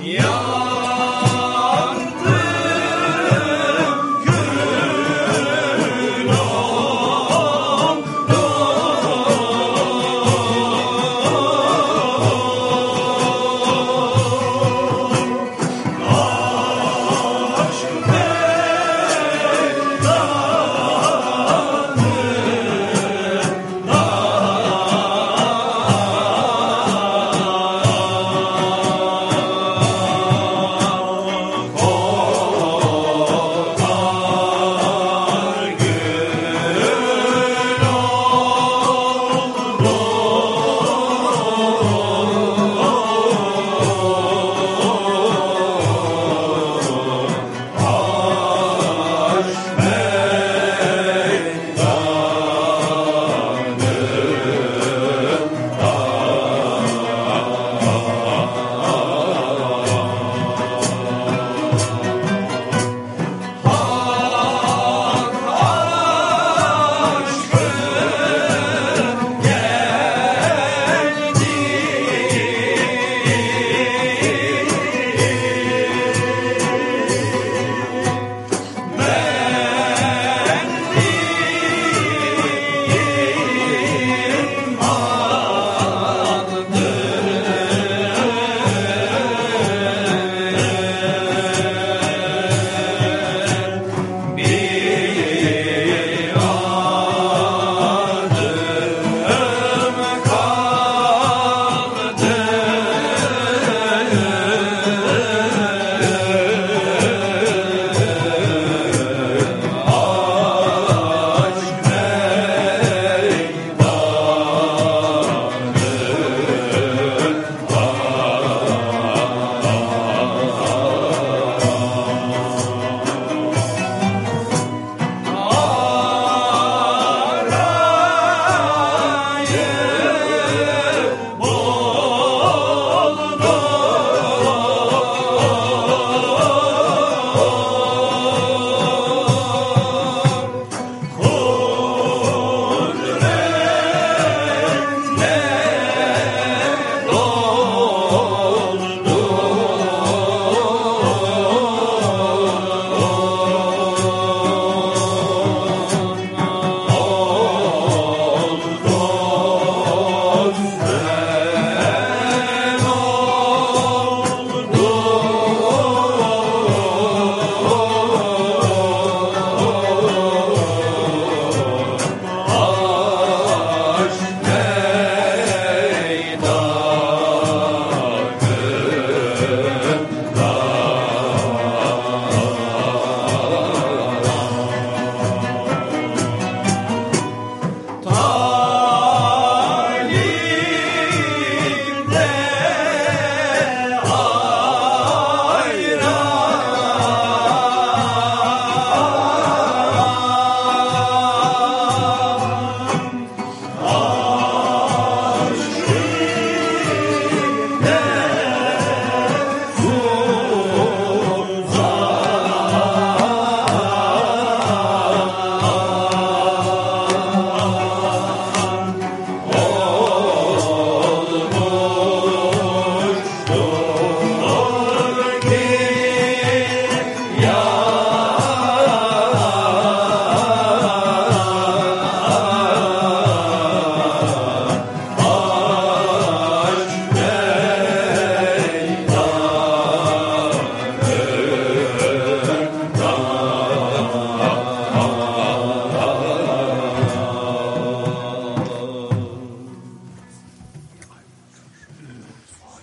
Yeah.